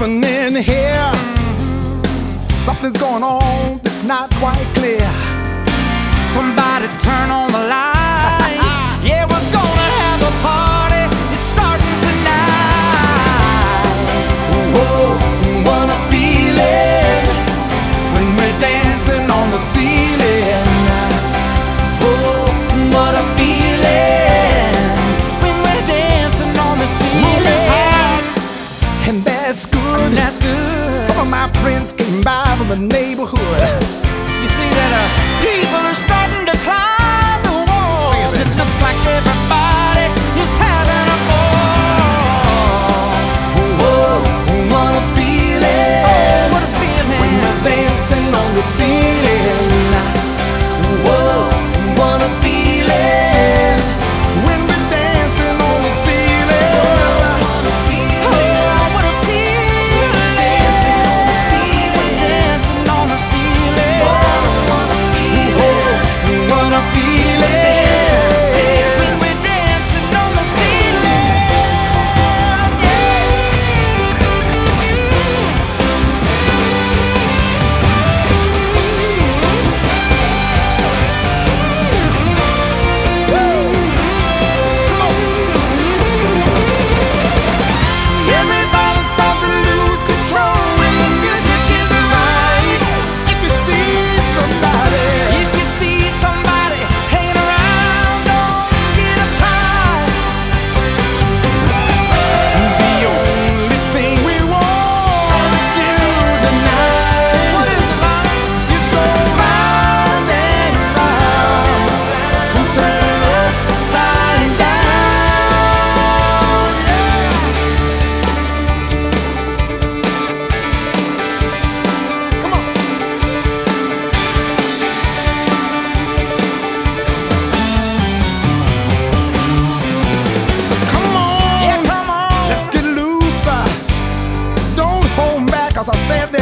happening here? Something's going on that's not quite clear. Somebody turn on that's good. That's good. Some of my friends came by from the neighborhood. You see that uh, people are. se